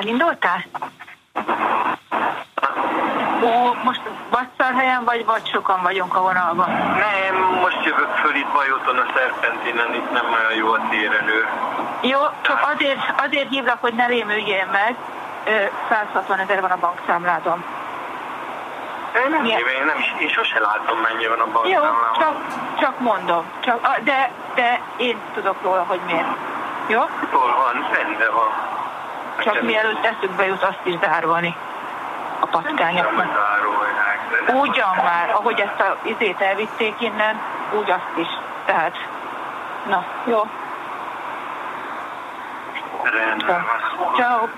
elindultál? Ó, most helyen vagy, vagy sokan vagyunk a vonalban? Nem, most jövök föl itt Bajóton a Szerpentinen, itt nem olyan jó a térelő. Jó, csak azért, azért hívlak, hogy ne rémüljél meg. 160 ezer van a bankszámládon. Én nem, én, nem is, én sose látom, mennyi van a bankszámládon. Jó, csak, csak mondom. Csak, de, de én tudok róla, hogy miért. Jó? Hol van, rendben van. Csak mielőtt eszükbe jut azt is zárolni a patkányoknak. Ugyan már, ahogy ezt a izét elvitték innen, úgy azt is. Tehát, na, jó. Ciao.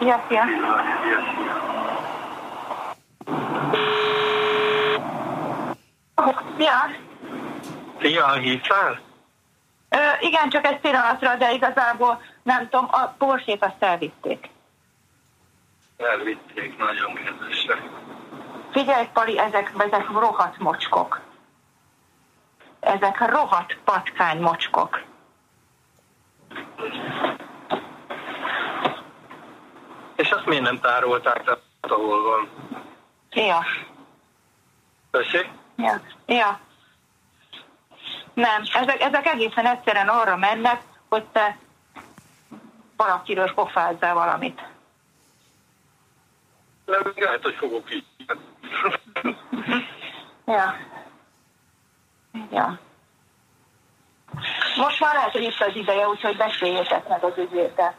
Ja, ja. Ja. Ja, hívtál? Ö, igen, csak egy pillanatra, de igazából nem tudom, a Porsét azt elvitték. Elvitték, nagyon kedvesek. Figyelj, Pali, ezek, ezek rohadt mocskok. Ezek rohadt patkány mocskok. És azt miért nem tárolták, tehát ahol van? Ja. Tessék? Ja. Ja. Nem, ezek, ezek egészen egyszerűen arra mennek, hogy te valakiről pofázzál valamit. Nem, lehet, hogy fogok így. ja. Ja. Most már lehet, hogy itt az ideje, úgyhogy beszéljétek meg az ügyvéddel.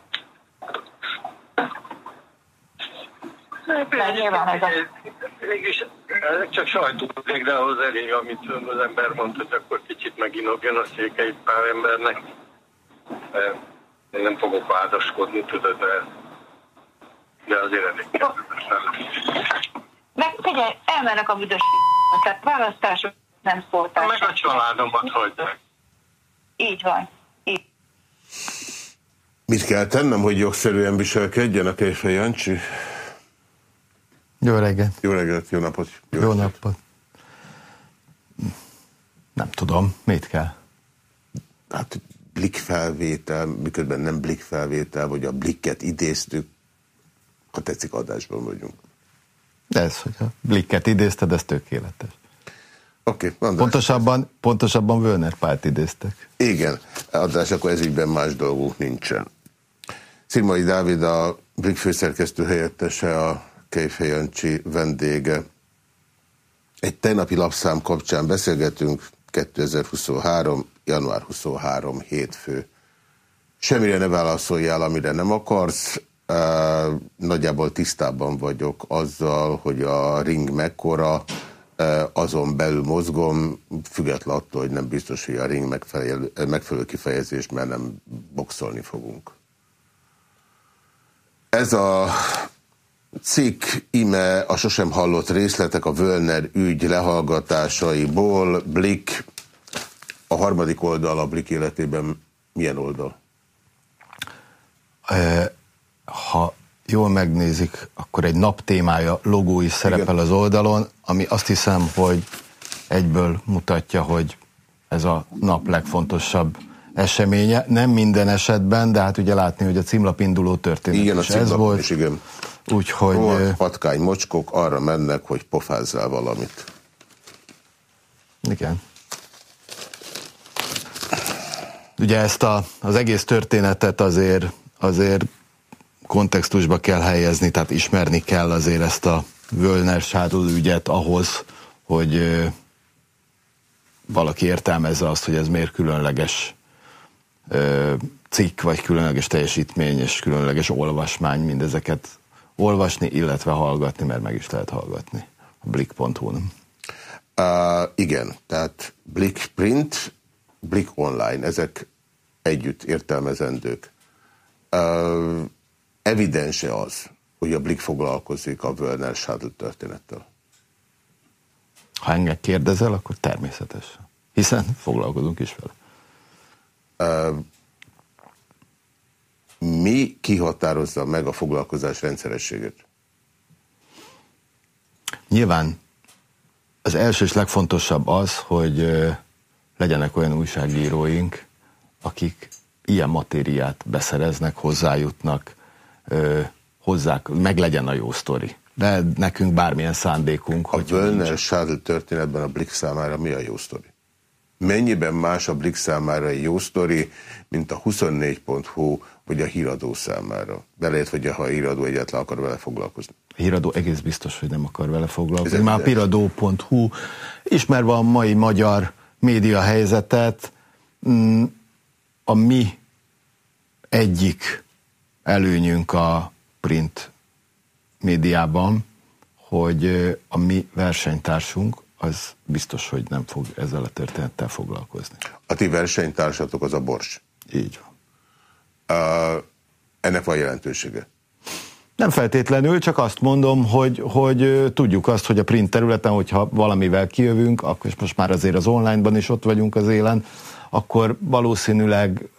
Hát, nyilván ez a... Mégis ezek csak sajtóték, de ahhoz elég, amit az ember mondta, hogy akkor kicsit meginogjon a székei pár embernek. Én nem fogok vádaskodni, tudod, de, de azért elég Meg figyelj, elmennek a büdös tehát választások nem szóltak. Meg a családomat hagyják. Így van. Így. Mit kell tennem, hogy jogszerűen viselkedjen a Kejfej Jancsi? Jó reggelt. Jó reggelt, jó napot. Jó, jó napot. Nem tudom, mit kell? Hát blikfelvétel, miközben nem blikfelvétel, vagy a blikket idéztük, ha tetszik, adásban vagyunk. De ez, hogy a blikket idézted, ez tökéletes. Oké, okay, Pontosabban, pontosabban Völner párt idéztek. Igen, adás akkor ezügyben más dolgunk nincsen. Szirmai Dávid a Blik főszerkesztő helyettese, a Kejfej vendége. Egy tegnapi lapszám kapcsán beszélgetünk, 2023. január 23. hétfő. Semmire ne válaszoljál, amire nem akarsz. Nagyjából tisztában vagyok azzal, hogy a ring mekkora, azon belül mozgom, független attól, hogy nem biztos, hogy a ring megfelelő, megfelelő kifejezés, mert nem boxolni fogunk. Ez a cikk ime a sosem hallott részletek a Völner ügy lehallgatásaiból. Blik, a harmadik oldal a Blik életében milyen oldal? Ha jól megnézik, akkor egy nap témája logó is szerepel Igen. az oldalon, ami azt hiszem, hogy egyből mutatja, hogy ez a nap legfontosabb eseménye. Nem minden esetben, de hát ugye látni, hogy a címlap induló történet igen, is a ez volt. Is, igen. Úgyhogy... Rohadt patkány mocskok arra mennek, hogy pofázzál valamit. Igen. Ugye ezt a, az egész történetet azért, azért kontextusba kell helyezni, tehát ismerni kell azért ezt a Völner Sádul ügyet ahhoz, hogy valaki értelmezze azt, hogy ez miért különleges cikk, vagy különleges teljesítmény, és különleges olvasmány, mindezeket olvasni, illetve hallgatni, mert meg is lehet hallgatni a blik.hu-n. Uh, igen, tehát Blik Print, Blik Online, ezek együtt értelmezendők. Uh, evidense az, hogy a Blik foglalkozik a Werner Shuttle történettel? Ha engem kérdezel, akkor természetesen. Hiszen foglalkozunk is vele. Uh, mi kihatározza meg a foglalkozás rendszerességét? Nyilván az első és legfontosabb az, hogy legyenek olyan újságíróink, akik ilyen matériát beszereznek, hozzájutnak, hozzák, meg legyen a jó sztori. De nekünk bármilyen szándékunk. A Völner Sádl történetben a Blik számára mi a jó sztori? Mennyiben más a Blik számára egy jó sztori, mint a 24.hu vagy a híradó számára? Belét, hogy ha a híradó egyáltalán akar vele foglalkozni. A híradó egész biztos, hogy nem akar vele foglalkozni. Már a híradó.hu ismerve a mai magyar média helyzetet, mm, a mi egyik előnyünk a print médiában, hogy a mi versenytársunk az biztos, hogy nem fog ezzel a történettel foglalkozni. A ti versenytársatok az a Bors? Így van. Uh, ennek van jelentősége? Nem feltétlenül, csak azt mondom, hogy, hogy tudjuk azt, hogy a print területen, hogyha valamivel kijövünk, akkor és most már azért az online-ban is ott vagyunk az élen, akkor valószínűleg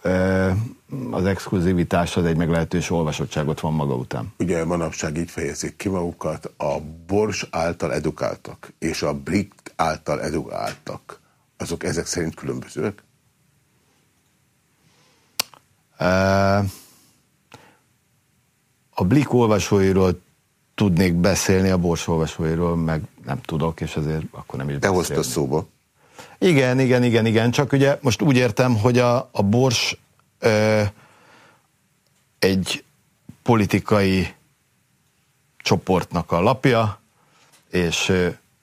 az exkluzivitás az egy meglehetős olvasottságot van maga után. Ugye manapság így fejezik ki magukat, a Bors által edukáltak és a Blik által edukáltak, azok ezek szerint különbözőek? A Blik olvasóiról tudnék beszélni, a Bors olvasóiról meg nem tudok, és ezért akkor nem is Te hoztad szóba. Igen, igen, igen, igen, csak ugye most úgy értem, hogy a, a Bors ö, egy politikai csoportnak a lapja, és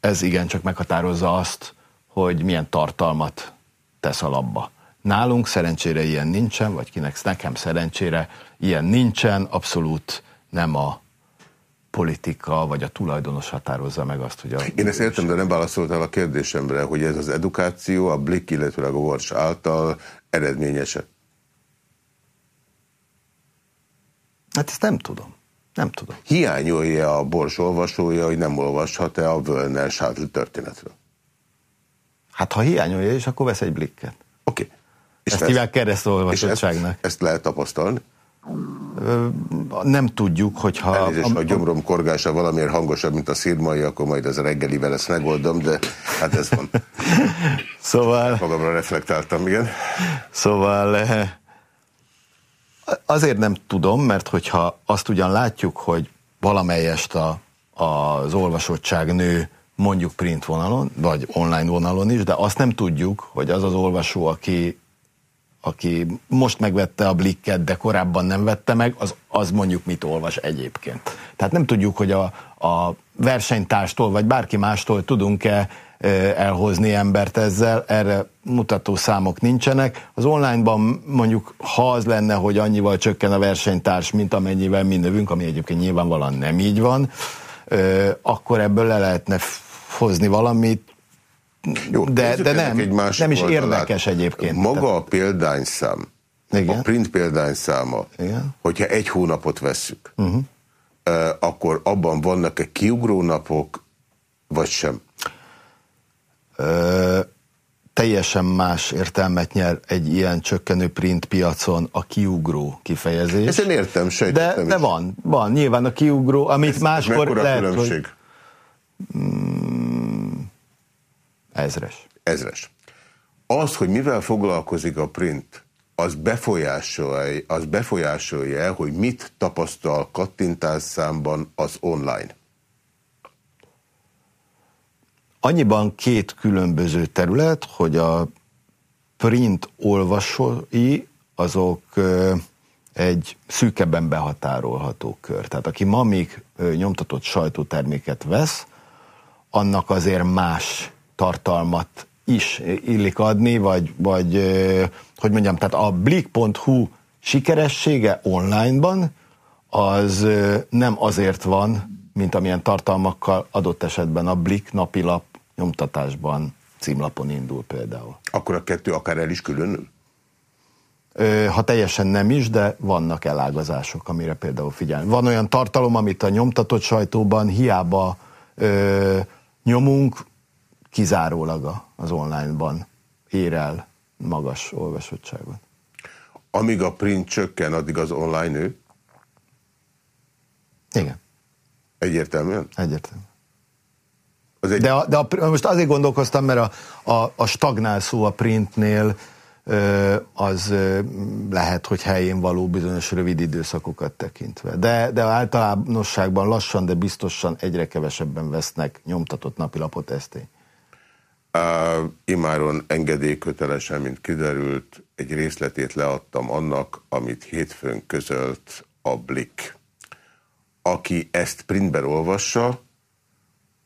ez igencsak meghatározza azt, hogy milyen tartalmat tesz a labba. Nálunk szerencsére ilyen nincsen, vagy kinek nekem szerencsére ilyen nincsen, abszolút nem a politika vagy a tulajdonos határozza meg azt, hogy a... Én ezt értem, de nem válaszoltál a kérdésemre, hogy ez az edukáció a Blik, illetve a Vars által eredményese. Hát ezt nem tudom. Nem tudom. Hiányolja a Bors olvasója, hogy nem olvashat-e a Völner Sátl történetről? Hát ha hiányolja is, akkor vesz egy blikket. Oké. Okay. Ezt, ezt hívják keresztolvasottságnak. Ezt, ezt lehet tapasztalni? Nem tudjuk, hogyha... Elnézést, a, a gyomrom korgása valamiért hangosabb, mint a szírmai, akkor majd ez a reggelivel ezt megoldom, de hát ez van. szóval... Magamra reflektáltam, igen. Szóval eh, azért nem tudom, mert hogyha azt ugyan látjuk, hogy valamelyest a, az olvasottság nő mondjuk print vonalon, vagy online vonalon is, de azt nem tudjuk, hogy az az olvasó, aki aki most megvette a blikket, de korábban nem vette meg, az, az mondjuk mit olvas egyébként. Tehát nem tudjuk, hogy a, a versenytárstól, vagy bárki mástól tudunk-e elhozni embert ezzel, erre mutató számok nincsenek. Az onlineban mondjuk, ha az lenne, hogy annyival csökken a versenytárs, mint amennyivel mi növünk, ami egyébként nyilvánvalóan nem így van, akkor ebből le lehetne hozni valamit, jó, de, de nem, egy nem is oldalát. érdekes egyébként. Maga a példányszám, Igen. a print példányszáma, Igen. hogyha egy hónapot vesszük, uh -huh. akkor abban vannak-e kiugró napok, vagy sem? Ö, teljesen más értelmet nyer egy ilyen csökkenő print piacon a kiugró kifejezés. Ezt én értem, sejtettem De, de van, van. Nyilván a kiugró, amit Ez máskor lehet, különbség? hogy... Mm, Ezres. Ezres. Az, hogy mivel foglalkozik a print, az befolyásolja, az befolyásolja hogy mit tapasztal kattintásszámban az online? Annyiban két különböző terület, hogy a print olvasói azok egy szűkebben behatárolható kör. Tehát aki ma még nyomtatott sajtóterméket vesz, annak azért más tartalmat is illik adni, vagy, vagy hogy mondjam, tehát a blik.hu sikeressége onlineban az nem azért van, mint amilyen tartalmakkal adott esetben a Blik napilap nyomtatásban címlapon indul például. Akkor a kettő akár el is különül? Ha teljesen nem is, de vannak elágazások, amire például figyelni. Van olyan tartalom, amit a nyomtatott sajtóban hiába ö, nyomunk, kizárólag az online-ban ér el magas olvasottságot. Amíg a print csökken, addig az online nő? Igen. Egyértelműen? Egyértelműen. Az egy... De, a, de a, most azért gondolkoztam, mert a, a, a stagnál szó a printnél az lehet, hogy helyén való bizonyos rövid időszakokat tekintve. De, de általánosságban lassan, de biztosan egyre kevesebben vesznek nyomtatott napilapot esztény. Uh, imáron engedélykötelesen, mint kiderült, egy részletét leadtam annak, amit hétfőn közölt a Blik. Aki ezt printben olvassa,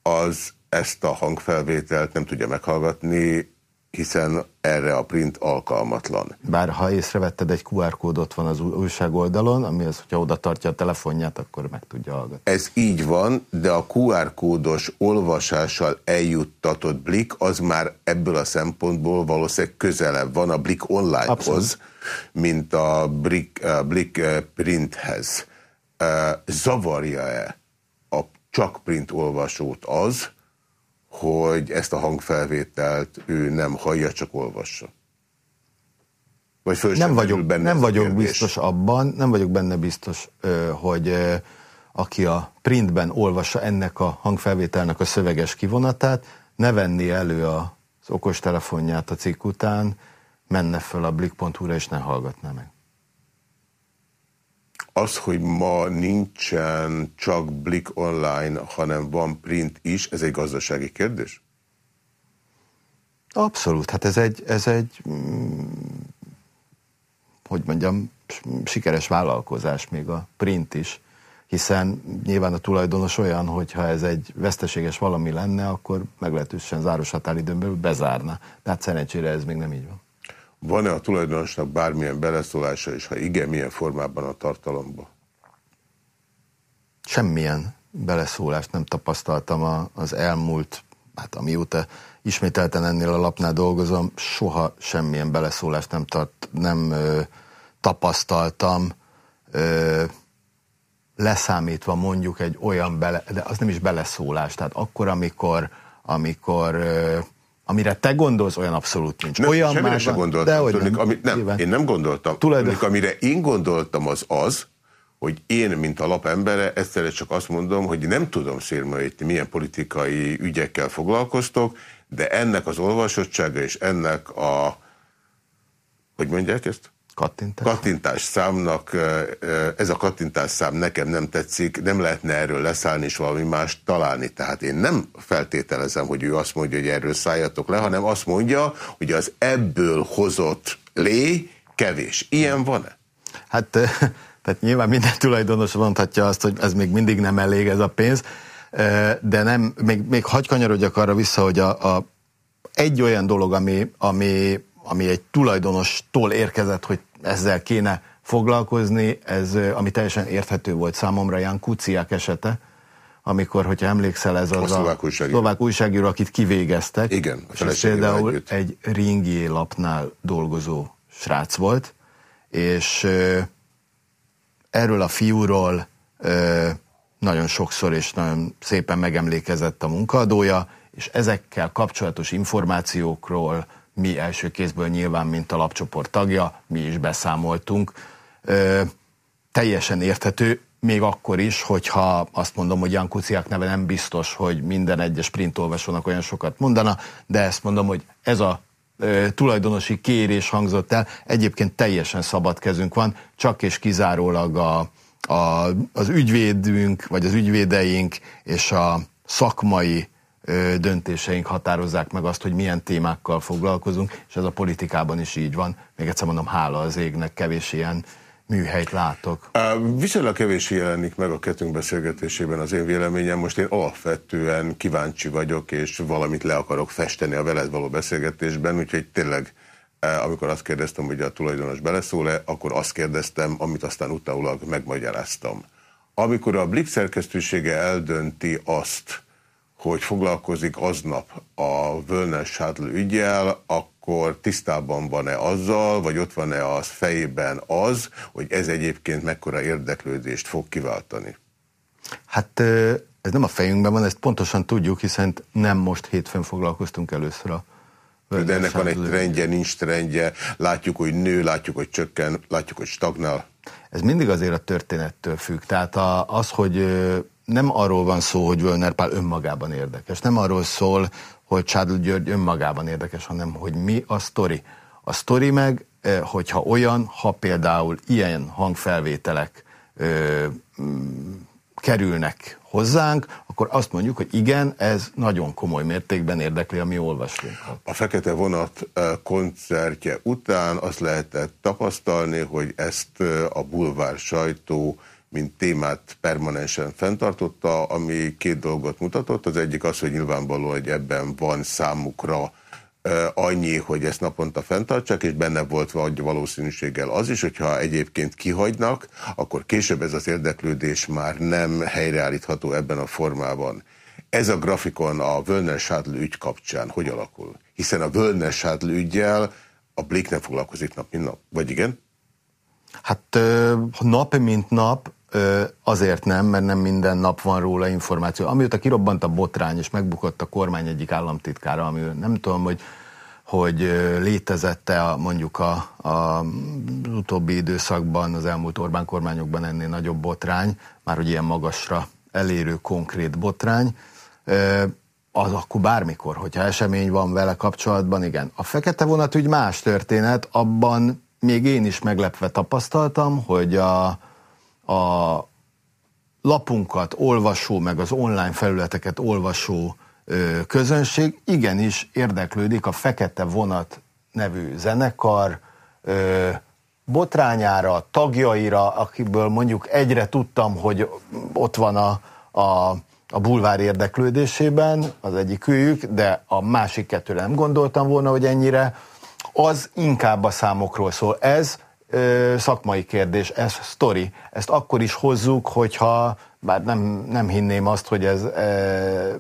az ezt a hangfelvételt nem tudja meghallgatni, hiszen erre a print alkalmatlan. Bár ha észrevetted, egy QR kód ott van az újság oldalon, ami az, hogyha oda tartja a telefonját, akkor meg tudja hallgatni. Ez így van, de a QR kódos olvasással eljuttatott Blik, az már ebből a szempontból valószínűleg közelebb van a Blik online-hoz, mint a Blik, a Blik printhez. Zavarja-e a csak print olvasót az, hogy ezt a hangfelvételt ő nem hallja, csak olvassa. Vagy föl nem vagyok, benne nem vagyok biztos abban, nem vagyok benne biztos, hogy aki a printben olvassa ennek a hangfelvételnek a szöveges kivonatát, ne venni elő az okostelefonját a cikk után, menne föl a blik.hu-ra és ne hallgatná meg. Az, hogy ma nincsen csak Blik online, hanem van print is, ez egy gazdasági kérdés? Abszolút. Hát ez egy, ez egy mm, hogy mondjam, sikeres vállalkozás még a print is, hiszen nyilván a tulajdonos olyan, hogyha ez egy veszteséges valami lenne, akkor meglehetősen záros határidőn belül bezárna. Tehát szerencsére ez még nem így van. Van-e a tulajdonosnak bármilyen beleszólása, és ha igen, milyen formában a tartalomba? Semmilyen beleszólást nem tapasztaltam az elmúlt, hát amióta ismételten ennél a lapnál dolgozom, soha semmilyen beleszólást nem, tart, nem ö, tapasztaltam, ö, leszámítva mondjuk egy olyan bele, de az nem is beleszólás, tehát akkor, amikor, amikor ö, Amire te gondolsz, olyan abszolút nincs. Nem, olyan semmire sem gondoltam. De hogy nem. Ami, nem, én nem gondoltam. Tulajdon... amire én gondoltam, az az, hogy én, mint a lap embere, egyszerre csak azt mondom, hogy nem tudom szérmai, milyen politikai ügyekkel foglalkoztok, de ennek az olvasottsága és ennek a, hogy mondják ezt? Kattintás. Kattintás számnak, ez a kattintás szám nekem nem tetszik, nem lehetne erről leszállni és valami más találni. Tehát én nem feltételezem, hogy ő azt mondja, hogy erről szálljatok le, hanem azt mondja, hogy az ebből hozott lé kevés. Ilyen van-e? Hát tehát nyilván minden tulajdonos mondhatja azt, hogy ez még mindig nem elég ez a pénz, de nem, még, még hagy kanyarodjak arra vissza, hogy a, a, egy olyan dolog, ami, ami ami egy tulajdonostól érkezett, hogy ezzel kéne foglalkozni, ez, ami teljesen érthető volt számomra, Jan Kuciák esete, amikor, hogyha emlékszel, ez az a szlovák újságíró, szlovák újságíró akit kivégeztek. Igen. És ez például együtt. egy ringi lapnál dolgozó srác volt, és erről a fiúról nagyon sokszor és nagyon szépen megemlékezett a munkaadója, és ezekkel kapcsolatos információkról, mi első kézből nyilván, mint a lapcsoport tagja, mi is beszámoltunk. Ö, teljesen érthető, még akkor is, hogyha azt mondom, hogy Jan Kuciák neve nem biztos, hogy minden egyes printolvasónak olyan sokat mondana, de ezt mondom, hogy ez a ö, tulajdonosi kérés hangzott el, egyébként teljesen szabad kezünk van, csak és kizárólag a, a, az ügyvédünk, vagy az ügyvédeink és a szakmai döntéseink határozzák meg azt, hogy milyen témákkal foglalkozunk, és ez a politikában is így van. Még egyszer mondom, hála az égnek, kevés ilyen műhelyt látok. Viszonylag kevés jelenik meg a kettőnk beszélgetésében az én véleményem. Most én alapvetően kíváncsi vagyok, és valamit le akarok festeni a veled való beszélgetésben, úgyhogy tényleg amikor azt kérdeztem, hogy a tulajdonos beleszól-e, akkor azt kérdeztem, amit aztán utáulag megmagyaráztam. Amikor a Blix szerkesztősége eldönti azt, hogy foglalkozik aznap a Völner Sádl ügyel, akkor tisztában van-e azzal, vagy ott van-e az fejében az, hogy ez egyébként mekkora érdeklődést fog kiváltani? Hát ez nem a fejünkben van, ezt pontosan tudjuk, hiszen nem most hétfőn foglalkoztunk először a de ennek van egy trendje, nincs trendje, látjuk, hogy nő, látjuk, hogy csökken, látjuk, hogy stagnál. Ez mindig azért a történettől függ. Tehát az, hogy nem arról van szó, hogy Völner Pál önmagában érdekes. Nem arról szól, hogy Csádl György önmagában érdekes, hanem hogy mi a sztori. A sztori meg, hogyha olyan, ha például ilyen hangfelvételek ö, mm, kerülnek hozzánk, akkor azt mondjuk, hogy igen, ez nagyon komoly mértékben érdekli a mi olvasónkat. A Fekete Vonat koncertje után azt lehetett tapasztalni, hogy ezt a bulvár sajtó mint témát permanensen fenntartotta, ami két dolgot mutatott. Az egyik az, hogy nyilvánvaló, hogy ebben van számukra annyi, hogy ezt naponta fenntartsák, és benne volt vagy valószínűséggel az is, hogyha egyébként kihagynak, akkor később ez az érdeklődés már nem helyreállítható ebben a formában. Ez a grafikon a Völner Sádl ügy kapcsán hogy alakul? Hiszen a Völner Sádl ügyjel a Blik nem foglalkozik nap, mint nap. Vagy igen? Hát nap, mint nap, azért nem, mert nem minden nap van róla információ. Amióta kirobbant a botrány, és megbukott a kormány egyik államtitkára, ami nem tudom, hogy hogy létezette a, mondjuk a, a, utóbbi időszakban, az elmúlt Orbán kormányokban ennél nagyobb botrány, már hogy ilyen magasra elérő konkrét botrány, az akkor bármikor, hogyha esemény van vele kapcsolatban, igen. A fekete vonat úgy más történet, abban még én is meglepve tapasztaltam, hogy a, a lapunkat olvasó, meg az online felületeket olvasó közönség igenis érdeklődik a Fekete Vonat nevű zenekar botrányára, tagjaira, akiből mondjuk egyre tudtam, hogy ott van a, a, a bulvár érdeklődésében, az egyik őjük, de a másik kettőre nem gondoltam volna, hogy ennyire, az inkább a számokról szól. Ez ö, szakmai kérdés, ez sztori. Ezt akkor is hozzuk, hogyha, bár nem, nem hinném azt, hogy ez ö,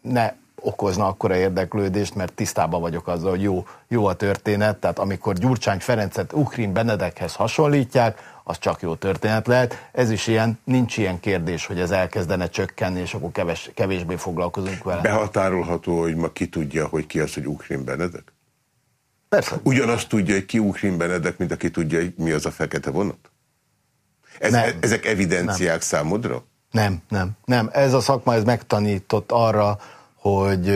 ne okozna akkora érdeklődést, mert tisztában vagyok azzal, hogy jó, jó a történet, tehát amikor Gyurcsány Ferencet Ukrin Benedekhez hasonlítják, az csak jó történet lehet. Ez is ilyen, nincs ilyen kérdés, hogy ez elkezdene csökkenni, és akkor keves, kevésbé foglalkozunk vele. Behatárolható, hogy ma ki tudja, hogy ki az, hogy Ukrin Benedek? Persze. Ugyanazt tudja, hogy ki Ukrin Benedek, mint aki tudja, hogy mi az a fekete vonat? Ez, nem. Ezek evidenciák nem. számodra? Nem, nem, nem. Ez a szakma ez megtanított arra, hogy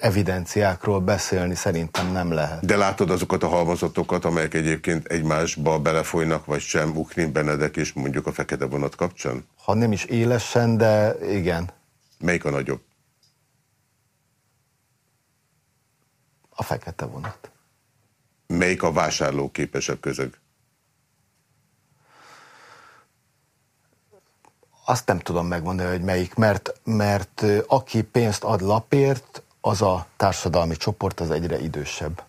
evidenciákról beszélni szerintem nem lehet. De látod azokat a halmazatokat, amelyek egyébként egymásba belefolynak, vagy sem, Ukrin Benedek és mondjuk a fekete vonat kapcsán? Ha nem is élesen, de igen. Melyik a nagyobb? A fekete vonat. Melyik a vásárlóképesebb közög? Azt nem tudom megmondani, hogy melyik, mert, mert aki pénzt ad lapért, az a társadalmi csoport az egyre idősebb.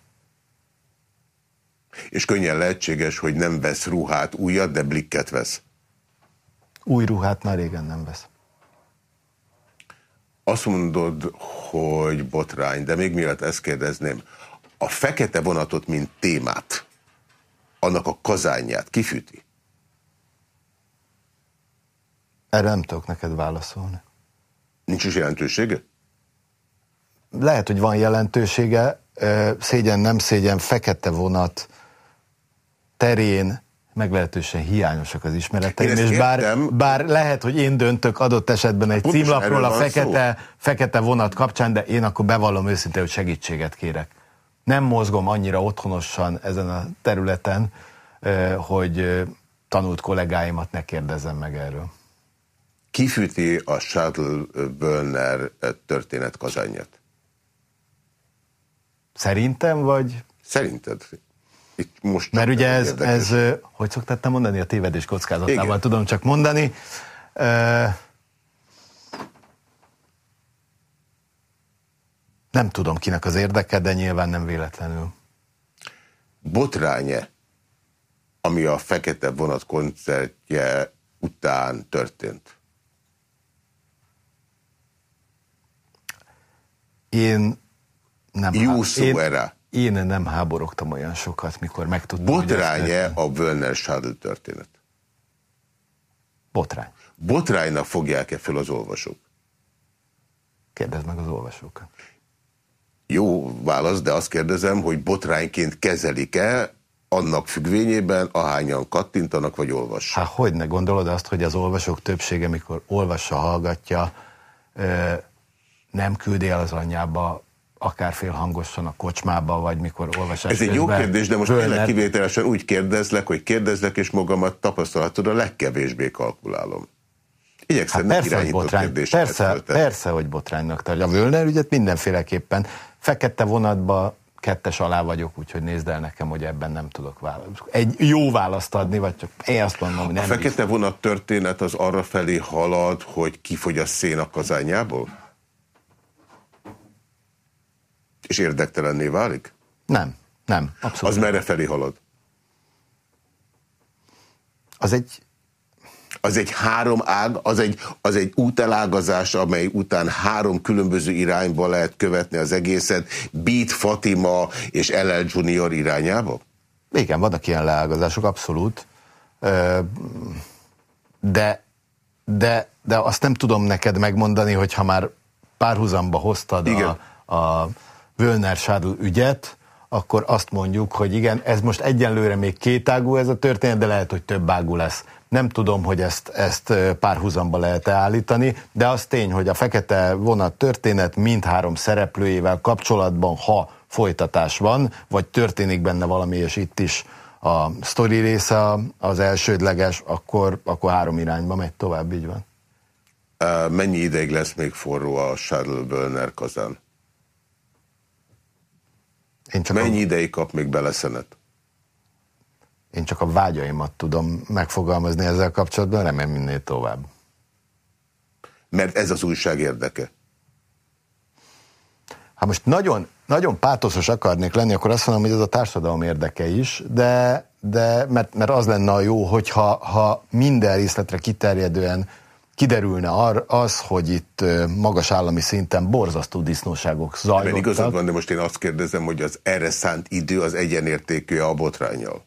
És könnyen lehetséges, hogy nem vesz ruhát újat, de blikket vesz. Új ruhát már régen nem vesz. Azt mondod, hogy botrány, de még mielőtt ezt kérdezném, a fekete vonatot, mint témát, annak a kazányát kifűti? Erre nem tudok neked válaszolni. Nincs is jelentősége? Lehet, hogy van jelentősége. Szégyen, nem szégyen, fekete vonat terén meglehetősen hiányosak az ismereteim, és bár, bár lehet, hogy én döntök adott esetben egy Pontosan címlapról a fekete, fekete vonat kapcsán, de én akkor bevallom őszintén, hogy segítséget kérek. Nem mozgom annyira otthonosan ezen a területen, hogy tanult kollégáimat ne kérdezzem meg erről kifűti a Shuttle-Bölner történet kazányát? Szerintem, vagy? Szerinted. Itt most Mert ugye ez, ez, hogy szoktattam mondani, a tévedés kockázatával Igen. tudom csak mondani. Nem tudom, kinek az érdeke, de nyilván nem véletlenül. Botránye, ami a Fekete Vonat koncertje után történt, Én nem, Jó szó én, erre. én nem háborogtam olyan sokat, mikor megtudtam. Botrány-e a Wölner Schadl történet? Botrány. Botránynak fogják-e fel az olvasók? Kérdezd meg az olvasókat. Jó válasz, de azt kérdezem, hogy botrányként kezelik-e annak függvényében, ahányan kattintanak vagy olvassák? Hát hogy ne gondolod azt, hogy az olvasók többsége, mikor olvassa, hallgatja, nem küldi el az anyjába akár félhangosan a kocsmába, vagy mikor olvasás Ez egy jó kérdés, de most Völner... tényleg kivételesen úgy kérdezlek, hogy kérdezlek, és magamat tapasztalatod a legkevésbé kalkulálom. Igyekszem hát persze, hogy botrány, persze, persze, hogy botránynak tartja. A Völner ügyet mindenféleképpen fekete vonatba kettes alá vagyok, úgyhogy nézd el nekem, hogy ebben nem tudok választ. Egy jó választ adni, vagy csak én azt mondom, hogy nem. A fekete biztos. vonat történet az arra felé halad, hogy kifogy a szén a kazányából? És érdektelenné válik? Nem, nem, abszolút. Az merre felé halad? Az egy az egy három ág, az egy, az egy útelágazás, amely után három különböző irányba lehet követni az egészet, Beat Fatima és LL Junior irányába? Igen, vannak ilyen leágazások, abszolút. De, de, de azt nem tudom neked megmondani, hogy ha már párhuzamba hoztad igen. a, a Völner Sádl ügyet, akkor azt mondjuk, hogy igen, ez most egyenlőre még kétágú ez a történet, de lehet, hogy több ágú lesz. Nem tudom, hogy ezt, ezt párhuzamba lehet-e állítani, de az tény, hogy a fekete vonat történet mindhárom szereplőjével kapcsolatban, ha folytatás van, vagy történik benne valami, és itt is a sztori része az elsődleges, akkor, akkor három irányba megy tovább, így van. Mennyi ideig lesz még forró a Charles Bölner kazán? Én csak Mennyi a... ideig kap még beleszenet? Én csak a vágyaimat tudom megfogalmazni ezzel kapcsolatban, remélem minél tovább. Mert ez az újság érdeke. Ha most nagyon, nagyon pátoszos akarnék lenni, akkor azt mondom, hogy ez a társadalom érdeke is, de, de mert, mert az lenne a jó, hogyha ha minden részletre kiterjedően kiderülne ar, az, hogy itt magas állami szinten borzasztó disznóságok zajlottak. Mert igazad van, de most én azt kérdezem, hogy az erre szánt idő az egyenértékű a botrányjal.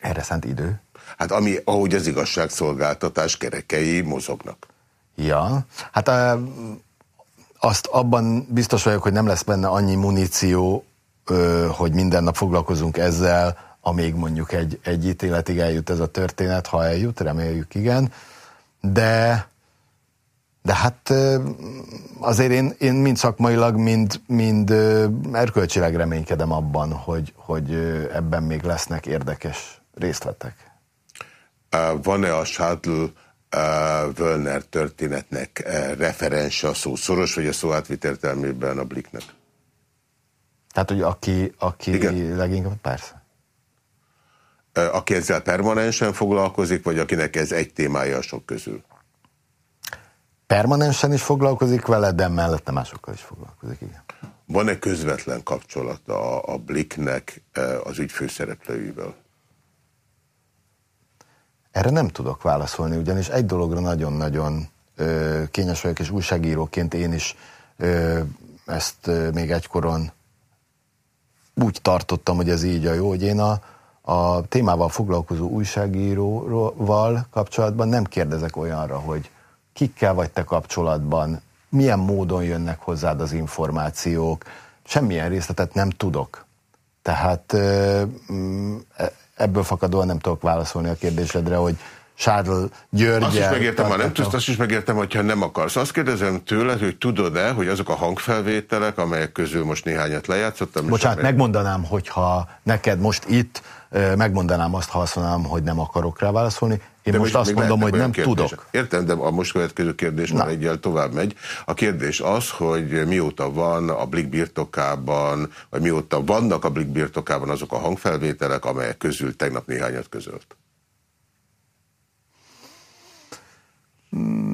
Erre szánt idő? Hát ami, ahogy az igazságszolgáltatás kerekei mozognak. Ja, hát azt abban biztos vagyok, hogy nem lesz benne annyi muníció, hogy minden nap foglalkozunk ezzel, amíg mondjuk egy, egy ítéletig eljut ez a történet, ha eljut, reméljük igen, de de hát azért én, én mind szakmailag, mind, mind erkölcsileg reménykedem abban, hogy, hogy ebben még lesznek érdekes részletek. Van-e a Shuttle Völner történetnek referense a szó szoros, vagy a szó értelmében a Bliknek? Tehát, hogy aki, aki Igen. leginkább, persze. Aki ezzel permanensen foglalkozik, vagy akinek ez egy témája a sok közül? Permanensen is foglalkozik vele, de mellette másokkal is foglalkozik, igen. Van-e közvetlen kapcsolata a Bliknek az ügyfőszereplőivel? Erre nem tudok válaszolni, ugyanis egy dologra nagyon-nagyon kényes vagyok, és újságíróként én is ö, ezt ö, még egykoron úgy tartottam, hogy ez így a jó, hogy én a, a témával foglalkozó újságíróval kapcsolatban nem kérdezek olyanra, hogy kikkel vagy te kapcsolatban, milyen módon jönnek hozzád az információk, semmilyen részletet nem tudok. Tehát mm, e, ebből fakadóan nem tudok válaszolni a kérdésedre, hogy Sádl György. Azt is megértem, ha nem tudsz, azt is megértem, hogyha nem akarsz. Azt kérdezem tőled, hogy tudod-e, hogy azok a hangfelvételek, amelyek közül most néhányat lejátszottam. Bocsánat, megmondanám, hogyha neked most itt megmondanám azt, ha azt mondanám, hogy nem akarok rá válaszolni. Én de most azt mondom, hogy nem kérdés. tudok. Értem, de a most következő kérdés már egyel tovább megy. A kérdés az, hogy mióta van a Blik birtokában, vagy mióta vannak a Blik birtokában azok a hangfelvételek, amelyek közül tegnap néhányat közölt.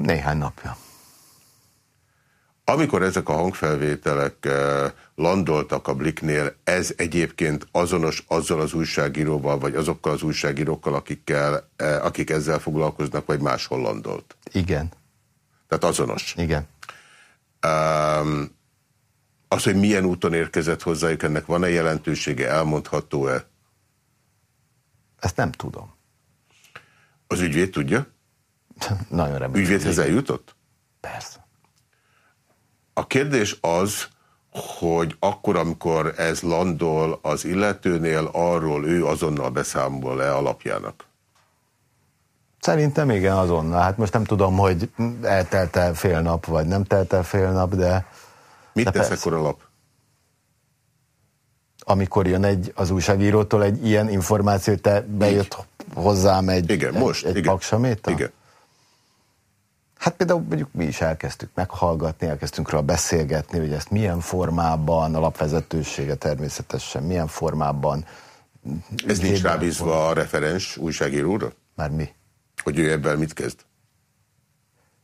Néhány napja. Amikor ezek a hangfelvételek eh, landoltak a Bliknél, ez egyébként azonos azzal az újságíróval, vagy azokkal az újságírókkal, akikkel, eh, akik ezzel foglalkoznak, vagy máshol landolt? Igen. Tehát azonos? Igen. Um, az, hogy milyen úton érkezett hozzájuk, ennek van-e jelentősége, elmondható-e? Ezt nem tudom. Az ügyvéd tudja? Nagyon remélem. Ügyvédhez eljutott? Persze. A kérdés az, hogy akkor, amikor ez landol az illetőnél, arról ő azonnal beszámol-e alapjának? Szerintem igen, azonnal. Hát most nem tudom, hogy eltelt-e fél nap, vagy nem telt el fél nap, de... Mit de tesz akkor a lap? amikor jön egy, az újságírótól egy ilyen információ, te bejött hozzám egy, igen, egy, most, egy igen. paksaméta? Igen. Hát például mondjuk mi is elkezdtük meghallgatni, elkezdtünk róla beszélgetni, hogy ezt milyen formában, a lapvezetősége természetesen milyen formában. Ez nincs rábízva a referens újságíróra? Már mi? Hogy ő ebben mit kezd?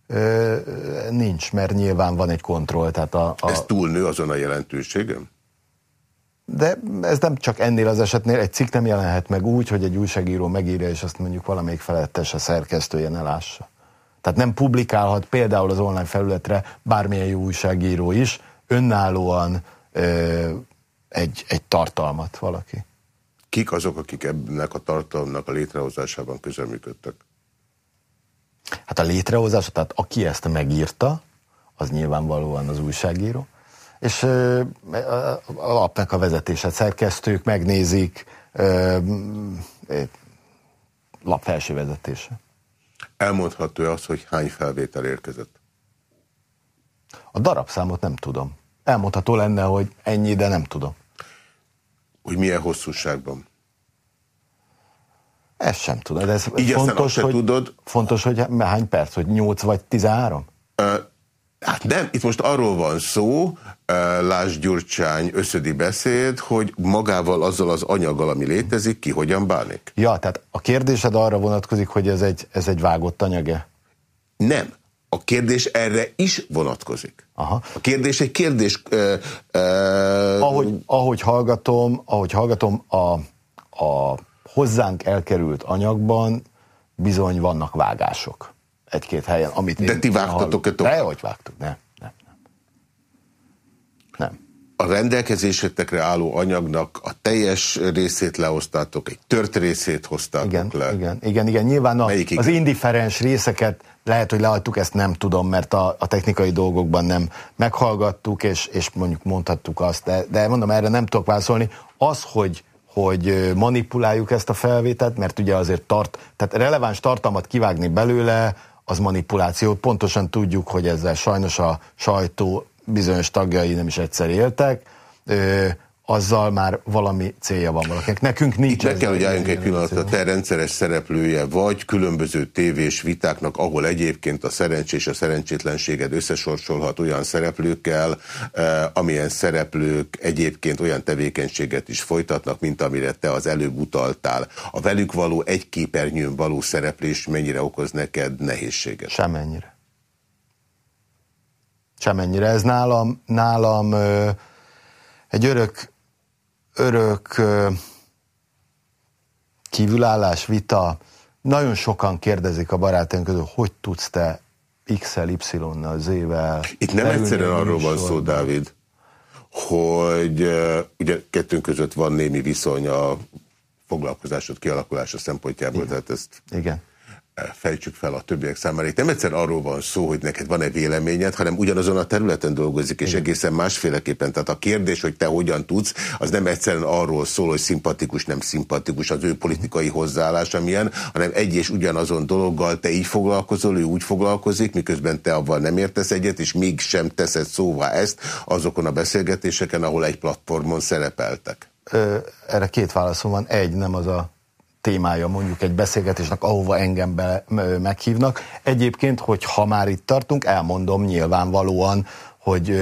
Ö, nincs, mert nyilván van egy kontroll. Tehát a, a... Ez túlnő azon a jelentőségem? De ez nem csak ennél az esetnél, egy cikk nem jelenhet meg úgy, hogy egy újságíró megírja, és azt mondjuk valamelyik felettes a szerkesztője ne lássa. Tehát nem publikálhat például az online felületre bármilyen jó újságíró is, önállóan ö, egy, egy tartalmat valaki. Kik azok, akik ennek a tartalomnak a létrehozásában közreműködtek? Hát a létrehozás, tehát aki ezt megírta, az nyilvánvalóan az újságíró, és ö, a lapnak a vezetése, szerkesztők megnézik, ö, lap felső vezetése. Elmondható-e az, hogy hány felvétel érkezett? A darabszámot nem tudom. Elmondható lenne, hogy ennyi, de nem tudom. Hogy milyen hosszúságban? Ezt sem tudom. De ez Így fontos, hogy, tudod. fontos, hogy hány perc, hogy 8 vagy 13? Hát nem, itt most arról van szó, Lás Gyurcsány összödi beszéd, hogy magával azzal az anyaggal, ami létezik, ki hogyan bánik. Ja, tehát a kérdésed arra vonatkozik, hogy ez egy, ez egy vágott anyag-e? Nem. A kérdés erre is vonatkozik. Aha. A kérdés egy kérdés... Uh, uh, ahogy, ahogy hallgatom, ahogy hallgatom a, a hozzánk elkerült anyagban bizony vannak vágások egy-két helyen, amit De ti vágtatok-e tovább? De, hogy vágtuk, nem, nem, nem. Nem. A rendelkezésetekre álló anyagnak a teljes részét leosztátok, egy tört részét hoztátok igen, le. Igen, igen, igen. Nyilván a, az indiferens részeket lehet, hogy leadtuk, ezt nem tudom, mert a, a technikai dolgokban nem meghallgattuk, és, és mondjuk mondhattuk azt, de, de mondom, erre nem tudok válaszolni. Az, hogy hogy manipuláljuk ezt a felvételt, mert ugye azért tart, tehát releváns tartalmat kivágni belőle, az manipuláció. Pontosan tudjuk, hogy ezzel sajnos a sajtó bizonyos tagjai nem is egyszer éltek, azzal már valami célja van valakinek. Nekünk nincs. Itt meg kell, hogy álljunk egy pillanatra, te rendszeres szereplője vagy különböző tévés vitáknak, ahol egyébként a szerencsés a szerencsétlenséged összesorsolhat olyan szereplőkkel, eh, amilyen szereplők egyébként olyan tevékenységet is folytatnak, mint amire te az előbb utaltál. A velük való egy képernyőn való szereplés mennyire okoz neked nehézséget? Semennyire. Semennyire. Ez nálam, nálam egy örök örök kívülállás, vita. Nagyon sokan kérdezik a barátaink közül, hogy tudsz te X-el, Y-nal, Z-vel. Itt nem egyszerűen arról van szó, Dávid, hogy ugye kettőnk között van némi viszony a foglalkozásod kialakulása szempontjából, Igen. tehát ezt Igen fejtsük fel a többiek számára. Itt nem egyszer arról van szó, hogy neked van-e véleményed, hanem ugyanazon a területen dolgozik, és egészen másféleképpen. Tehát a kérdés, hogy te hogyan tudsz, az nem egyszerűen arról szól, hogy szimpatikus, nem szimpatikus az ő politikai hozzáállása milyen, hanem egy és ugyanazon dologgal te így foglalkozol, ő úgy foglalkozik, miközben te avval nem értesz egyet, és mégsem teszed szóvá ezt azokon a beszélgetéseken, ahol egy platformon szerepeltek. Erre két válaszom van. Egy, nem az a témája mondjuk egy beszélgetésnek, ahova engem be, meghívnak. Egyébként, hogy ha már itt tartunk, elmondom nyilvánvalóan, hogy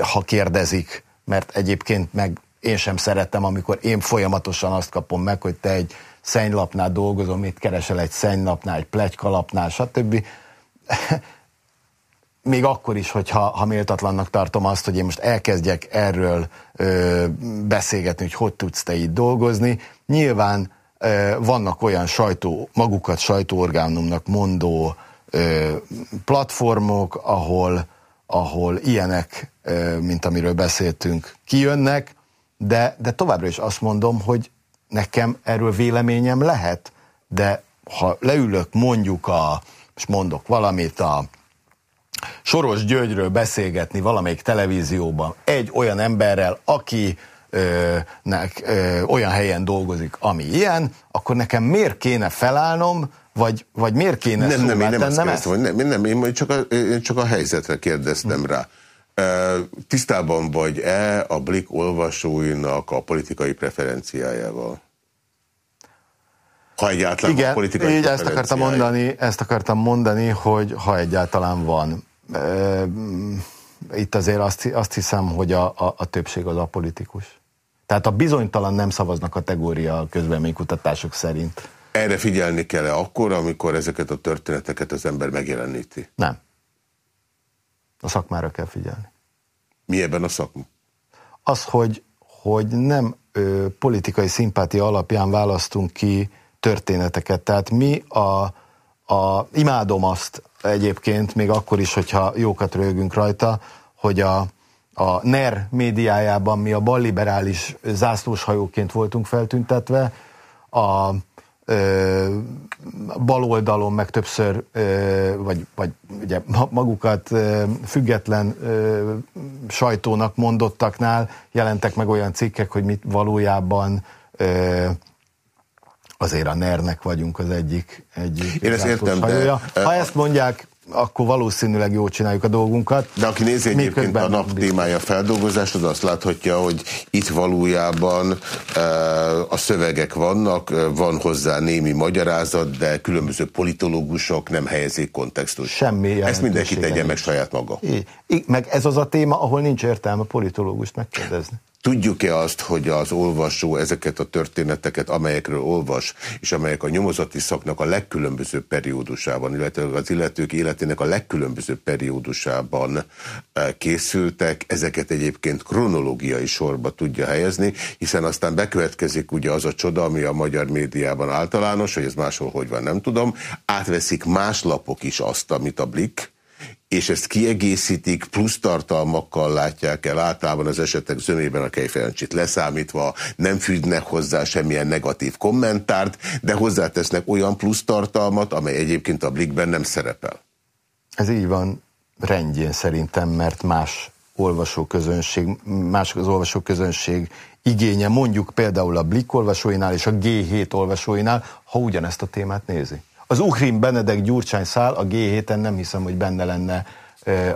ha kérdezik, mert egyébként meg én sem szeretem, amikor én folyamatosan azt kapom meg, hogy te egy szennylapnál dolgozom, mit keresel egy szennylapnál, egy plegykalapnál, stb. Még akkor is, hogyha ha méltatlannak tartom azt, hogy én most elkezdjek erről ö, beszélgetni, hogy hogy tudsz te itt dolgozni. Nyilván vannak olyan sajtó, magukat sajtóorgánumnak mondó platformok, ahol, ahol ilyenek, mint amiről beszéltünk, kijönnek, de, de továbbra is azt mondom, hogy nekem erről véleményem lehet, de ha leülök mondjuk a, most mondok valamit, a Soros Györgyről beszélgetni valamelyik televízióban egy olyan emberrel, aki ö, nek, ö, olyan helyen dolgozik, ami ilyen, akkor nekem miért kéne felállnom, vagy, vagy miért kéne nem, nem, én nem azt kérdeztem, nem, nem, én csak a, én csak a helyzetre kérdeztem hm. rá. Tisztában vagy-e a Blik olvasóinak a politikai preferenciájával? Ha egyáltalán Igen, a politikai így ezt akartam mondani, ezt akartam mondani, hogy ha egyáltalán van. Itt azért azt, azt hiszem, hogy a, a, a többség az a politikus. Tehát a bizonytalan nem szavaznak kategória a közvéleménykutatások szerint. Erre figyelni kell -e akkor, amikor ezeket a történeteket az ember megjeleníti? Nem. A szakmára kell figyelni. Mi ebben a szakma? Az, hogy, hogy nem ö, politikai szimpátia alapján választunk ki történeteket. Tehát mi a, a, imádom azt egyébként, még akkor is, hogyha jókat rögünk rajta, hogy a, a NER médiájában mi a balliberális zászlóshajóként voltunk feltüntetve, a ö, bal oldalon meg többször, ö, vagy, vagy ugye magukat ö, független ö, sajtónak mondottaknál jelentek meg olyan cikkek, hogy mit valójában ö, azért a NER-nek vagyunk az egyik, egyik Én ezt értem, de... Ha ezt mondják, akkor valószínűleg jól csináljuk a dolgunkat. De aki nézi egyébként a nap témája feldolgozást, az azt láthatja, hogy itt valójában a szövegek vannak, van hozzá némi magyarázat, de különböző politológusok nem helyezik kontextus. Semmi Ezt mindenki tegye meg saját maga. I, meg ez az a téma, ahol nincs értelme politológust megkérdezni. Tudjuk-e azt, hogy az olvasó ezeket a történeteket, amelyekről olvas, és amelyek a nyomozati szaknak a legkülönbözőbb periódusában, illetve az illetők életének a legkülönbözőbb periódusában eh, készültek, ezeket egyébként kronológiai sorba tudja helyezni, hiszen aztán bekövetkezik ugye az a csoda, ami a magyar médiában általános, hogy ez máshol hogy van, nem tudom, átveszik más lapok is azt, amit a Blik, és ezt kiegészítik, plusz tartalmakkal látják el általában az esetek zömében a kejfejancsit leszámítva, nem fűznek hozzá semmilyen negatív kommentárt, de hozzátesznek olyan plusz tartalmat, amely egyébként a blikben nem szerepel. Ez így van rendjén szerintem, mert más olvasóközönség, más az olvasóközönség igénye, mondjuk például a Blik olvasóinál és a G7 olvasóinál, ha ugyanezt a témát nézi. Az Uhrin Benedek Gyurcsány szál a G7-en nem hiszem, hogy benne lenne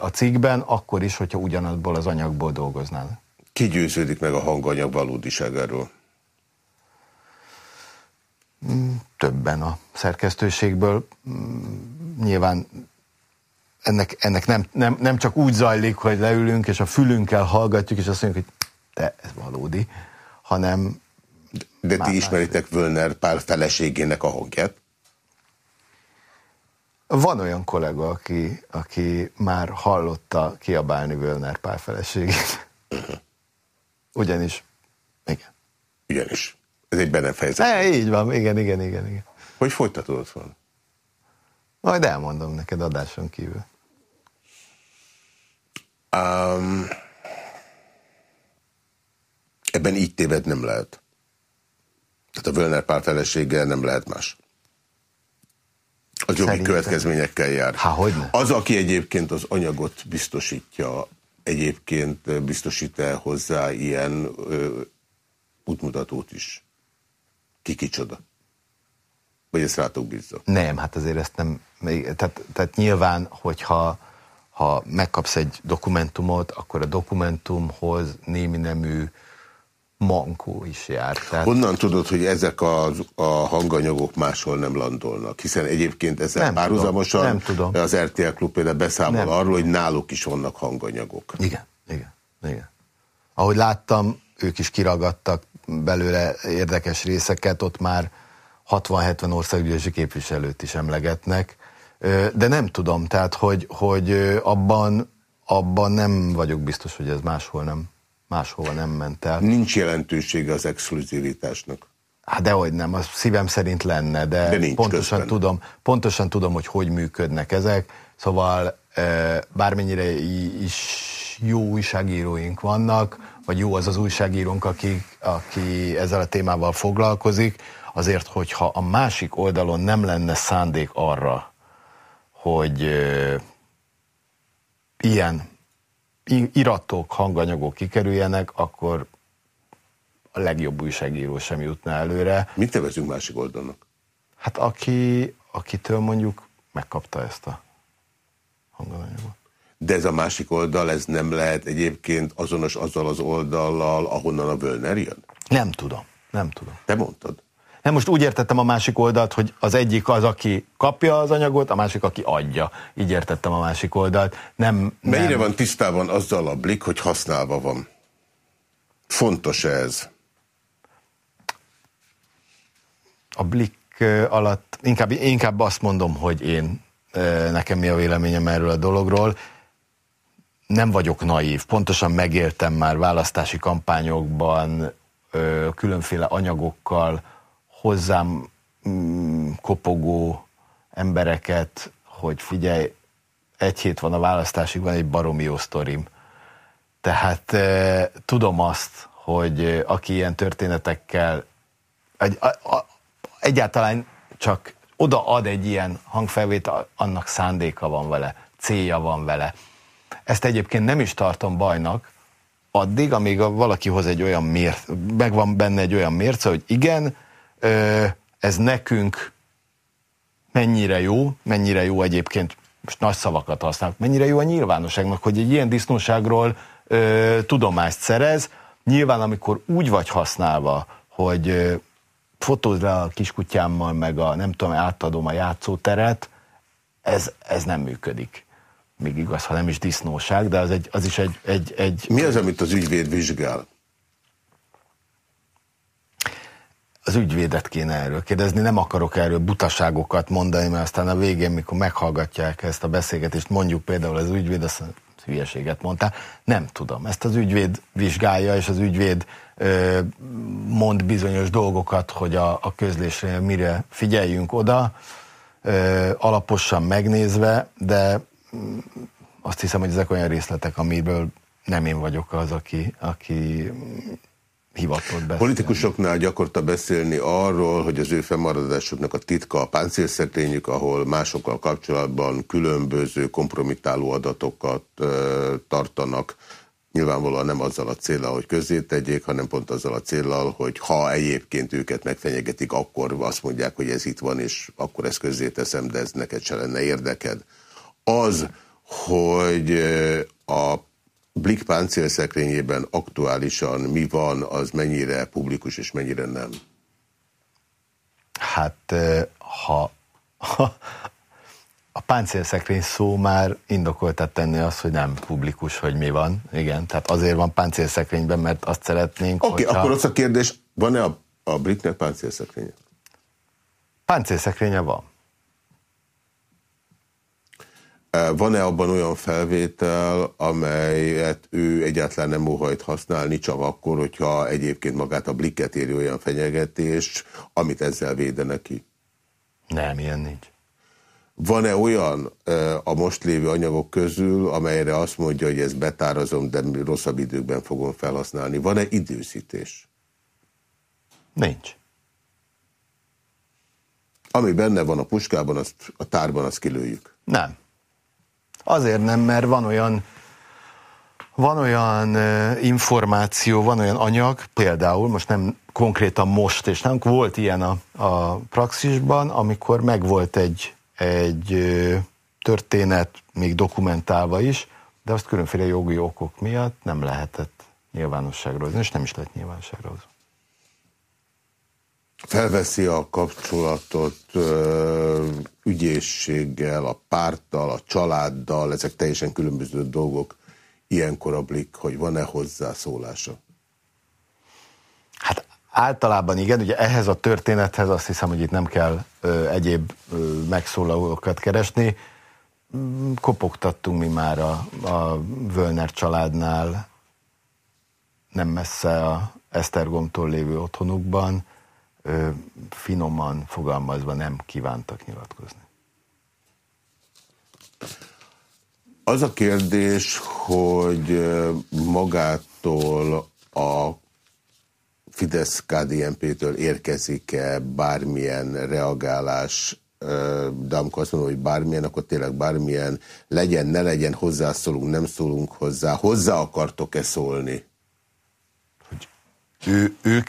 a cikkben, akkor is, hogyha ugyanabból az anyagból dolgoznál. Ki győződik meg a hanganyag valódiságáról? Mm, többen a szerkesztőségből. Mm, nyilván ennek, ennek nem, nem, nem csak úgy zajlik, hogy leülünk, és a fülünkkel hallgatjuk, és azt mondjuk, hogy te, ez valódi, hanem... De ti ismeritek Völner pár feleségének a hangját? Van olyan kollega, aki, aki már hallotta kiabálni Völner pár feleségét. Ugyanis, igen. Ugyanis. Ez egy benne fejezet. E, így van, igen, igen, igen, igen. Hogy folytatódott van? Majd elmondom neked adáson kívül. Um, ebben így téved nem lehet. Tehát a Völner pár felesége nem lehet más. Az jogi Szerintem. következményekkel jár. Há, hogyne? Az, aki egyébként az anyagot biztosítja, egyébként biztosít-e hozzá ilyen ö, útmutatót is? Ki kicsoda? Vagy ezt rátok bízza? Nem, hát azért ezt nem, tehát, tehát nyilván, hogyha ha megkapsz egy dokumentumot, akkor a dokumentumhoz némi nemű mankó is jár. Tehát... Honnan tudod, hogy ezek a, a hanganyagok máshol nem landolnak? Hiszen egyébként ezzel nem párhuzamosan tudom, nem tudom. az RTL Klub például beszámol nem arról, hogy náluk is vannak hanganyagok. Igen, igen, igen. Ahogy láttam, ők is kiragadtak belőle érdekes részeket, ott már 60-70 országgyűlési képviselőt is emlegetnek, de nem tudom, tehát hogy, hogy abban, abban nem vagyok biztos, hogy ez máshol nem máshova nem ment el. Nincs jelentősége az exkluzivitásnak. Hát dehogy nem, az szívem szerint lenne, de, de nincs pontosan, tudom, pontosan tudom, hogy hogy működnek ezek. Szóval bármennyire is jó újságíróink vannak, vagy jó az az újságírónk, aki, aki ezzel a témával foglalkozik, azért, hogyha a másik oldalon nem lenne szándék arra, hogy ilyen iratok, hanganyagok kikerüljenek, akkor a legjobb újságíró sem jutna előre. Mit nevezünk másik oldalnak? Hát aki, akitől mondjuk megkapta ezt a hanganyagot. de ez a másik oldal, ez nem lehet egyébként azonos azzal az oldallal, ahonnan a Völner jön? Nem tudom, nem tudom. Te mondtad? Nem, most úgy értettem a másik oldalt, hogy az egyik az, aki kapja az anyagot, a másik, aki adja. Így értettem a másik oldalt. Nem, Mennyire nem... van tisztában azzal a blik, hogy használva van? Fontos -e ez? A blik alatt inkább, inkább azt mondom, hogy én nekem mi a véleményem erről a dologról. Nem vagyok naív, pontosan megéltem már választási kampányokban különféle anyagokkal hozzám mm, kopogó embereket, hogy figyelj, egy hét van a választásig, van egy baromi jó sztorim. Tehát tudom azt, hogy aki ilyen történetekkel egy, a, a, egyáltalán csak odaad egy ilyen hangfelvétel, annak szándéka van vele, célja van vele. Ezt egyébként nem is tartom bajnak, addig, amíg valaki hoz egy olyan mérce, megvan benne egy olyan mérce, hogy igen, ez nekünk mennyire jó, mennyire jó egyébként, most nagy szavakat használok, mennyire jó a nyilvánosságnak, hogy egy ilyen disznóságról ö, tudomást szerez. Nyilván, amikor úgy vagy használva, hogy ö, fotózd le a kiskutyámmal, meg a nem tudom, átadom a játszóteret, ez, ez nem működik. Még igaz, ha nem is disznóság, de az, egy, az is egy, egy, egy... Mi az, amit az ügyvéd vizsgál? Az ügyvédet kéne erről kérdezni, nem akarok erről butaságokat mondani, mert aztán a végén, mikor meghallgatják ezt a beszélgetést, mondjuk például az ügyvéd, azt hülyeséget mondta, nem tudom. Ezt az ügyvéd vizsgálja, és az ügyvéd ö, mond bizonyos dolgokat, hogy a, a közlésre mire figyeljünk oda, ö, alaposan megnézve, de mm, azt hiszem, hogy ezek olyan részletek, amiből nem én vagyok az, aki, aki hivatott beszélni. Politikusoknál gyakorta beszélni arról, hogy az ő fennmaradásuknak a titka a páncélszekrényük, ahol másokkal kapcsolatban különböző kompromittáló adatokat ö, tartanak, nyilvánvalóan nem azzal a célral, hogy közzé tegyék, hanem pont azzal a célral, hogy ha egyébként őket megfenyegetik, akkor azt mondják, hogy ez itt van, és akkor ezt közzé teszem, de ez neked se lenne érdeked. Az, hogy a Blik páncélszekrényében aktuálisan mi van, az mennyire publikus és mennyire nem? Hát, ha, ha a páncélszekrény szó már indokoltat tenni azt, hogy nem publikus, hogy mi van. Igen, tehát azért van páncélszekrényben, mert azt szeretnénk, Oké, okay, akkor az a kérdés, van-e a, a Bliknek páncélszekrénye? Páncélszekrénye van. Van-e abban olyan felvétel, amelyet ő egyáltalán nem óhajt használni, csak akkor, hogyha egyébként magát a blikket éri olyan fenyegetés, amit ezzel véde ki? Nem, ilyen nincs. Van-e olyan a most lévő anyagok közül, amelyre azt mondja, hogy ezt betárazom, de rosszabb időkben fogom felhasználni? Van-e időszítés? Nincs. Ami benne van a puskában, azt, a tárban, azt kilőjük? Nem. Azért nem, mert van olyan van olyan információ, van olyan anyag, például, most nem konkrétan most, és nem volt ilyen a, a praxisban, amikor megvolt egy, egy történet, még dokumentálva is, de azt különféle jogi okok miatt nem lehetett nyilvánosságra hozni, és nem is lehet nyilvánosságra hozni. Felveszi a kapcsolatot ügyészséggel, a párttal, a családdal, ezek teljesen különböző dolgok, ilyenkor a blik, hogy van-e hozzászólása? Hát általában igen, ugye ehhez a történethez azt hiszem, hogy itt nem kell ö, egyéb ö, megszólalókat keresni. Mm, kopogtattunk mi már a, a Völner családnál, nem messze a Esztergomtól lévő otthonukban, finoman fogalmazva nem kívántak nyilatkozni. Az a kérdés, hogy magától a fidesz KDNP-től érkezik-e bármilyen reagálás, de amikor azt mondom, hogy bármilyen, akkor tényleg bármilyen legyen, ne legyen, hozzászólunk, nem szólunk hozzá. Hozzá akartok-e szólni? Hogy ő, ők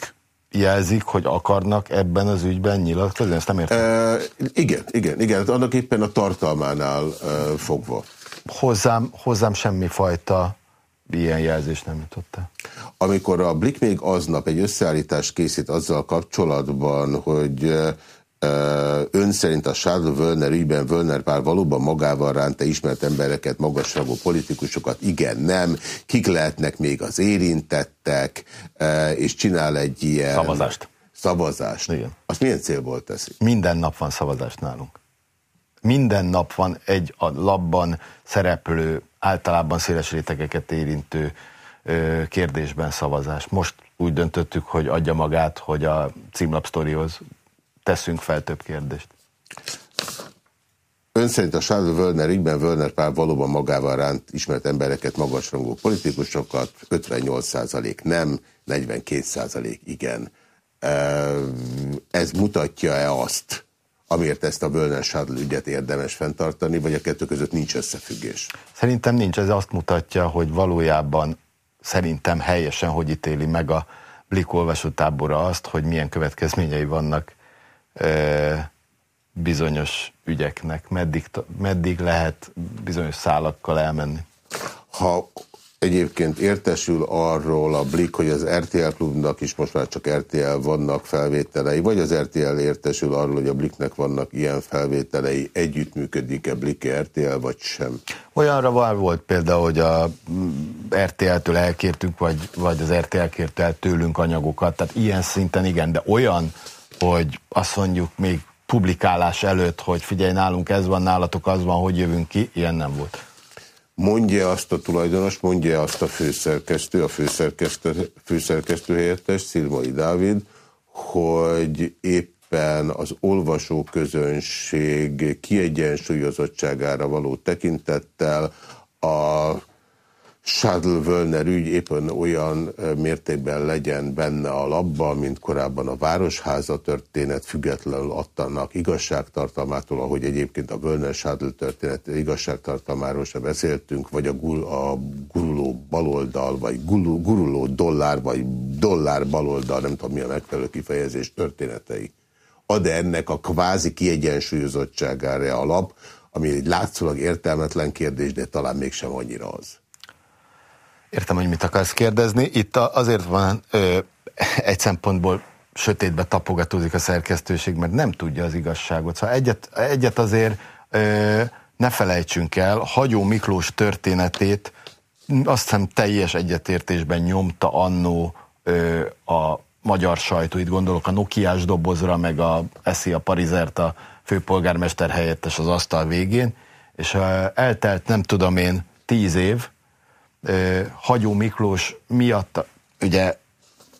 jelzik, hogy akarnak ebben az ügyben nyilatkozni? Ezt nem értem. E, igen, igen, igen. Annak éppen a tartalmánál e, fogva. hozzám, hozzám semmifajta ilyen jelzés nem jutott el. Amikor a Blik még aznap egy összeállítást készít azzal kapcsolatban, hogy ön szerint a Charles Wölner ügyben Wölner pár valóban magával ránta ismert embereket, magasragú politikusokat, igen, nem, kik lehetnek még az érintettek, és csinál egy ilyen... Szavazást. Szavazást. Igen. Azt milyen célból teszi? Minden nap van szavazást nálunk. Minden nap van egy a labban szereplő, általában széles rétegeket érintő kérdésben szavazás. Most úgy döntöttük, hogy adja magát, hogy a címlapsztorihoz teszünk fel több kérdést. Ön szerint a Charles Wölner ügyben Wölner pár valóban magával ránt ismert embereket, magasrangú politikusokat, 58% nem, 42% igen. Ez mutatja-e azt, amiért ezt a Wölner Charles ügyet érdemes fenntartani, vagy a kettő között nincs összefüggés? Szerintem nincs, ez azt mutatja, hogy valójában szerintem helyesen hogy ítéli meg a Blik olvasótábora azt, hogy milyen következményei vannak bizonyos ügyeknek, meddig, meddig lehet bizonyos szálakkal elmenni. Ha egyébként értesül arról a Blik, hogy az RTL klubnak is most már csak RTL vannak felvételei, vagy az RTL értesül arról, hogy a Bliknek vannak ilyen felvételei, együttműködik-e Blik RTL, vagy sem? Olyanra van volt például, hogy a RTL-től elkértünk, vagy, vagy az RTL kért el tőlünk anyagokat, tehát ilyen szinten igen, de olyan hogy azt mondjuk még publikálás előtt, hogy figyelj, nálunk ez van, nálatok az van, hogy jövünk ki, ilyen nem volt. Mondja azt a tulajdonos, mondja azt a főszerkesztő, a főszerkesztő, főszerkesztő helyettes, Szilmai Dávid, hogy éppen az olvasóközönség kiegyensúlyozottságára való tekintettel a Schadl Wölner ügy éppen olyan mértékben legyen benne a labba, mint korábban a Városháza történet, függetlenül adtanak igazságtartalmától, ahogy egyébként a Wölner Schadl történet igazságtartalmáról sem beszéltünk, vagy a, gul, a guruló baloldal, vagy gulu, guruló dollár, vagy dollár baloldal, nem tudom mi a megfelelő kifejezés történetei. Ad-e ennek a kvázi kiegyensúlyozottságára a lap, ami egy látszólag értelmetlen kérdés, de talán mégsem annyira az. Értem, hogy mit akarsz kérdezni. Itt azért van ö, egy szempontból sötétbe tapogatózik a szerkesztőség, mert nem tudja az igazságot. Szóval egyet, egyet azért ö, ne felejtsünk el, Hagyó Miklós történetét azt hiszem teljes egyetértésben nyomta annó ö, a magyar sajtó, itt gondolok a Nokiás dobozra, meg a Eszi a Parizert, a főpolgármester helyettes az asztal végén, és ö, eltelt nem tudom én tíz év, Hagyó Miklós miatt ugye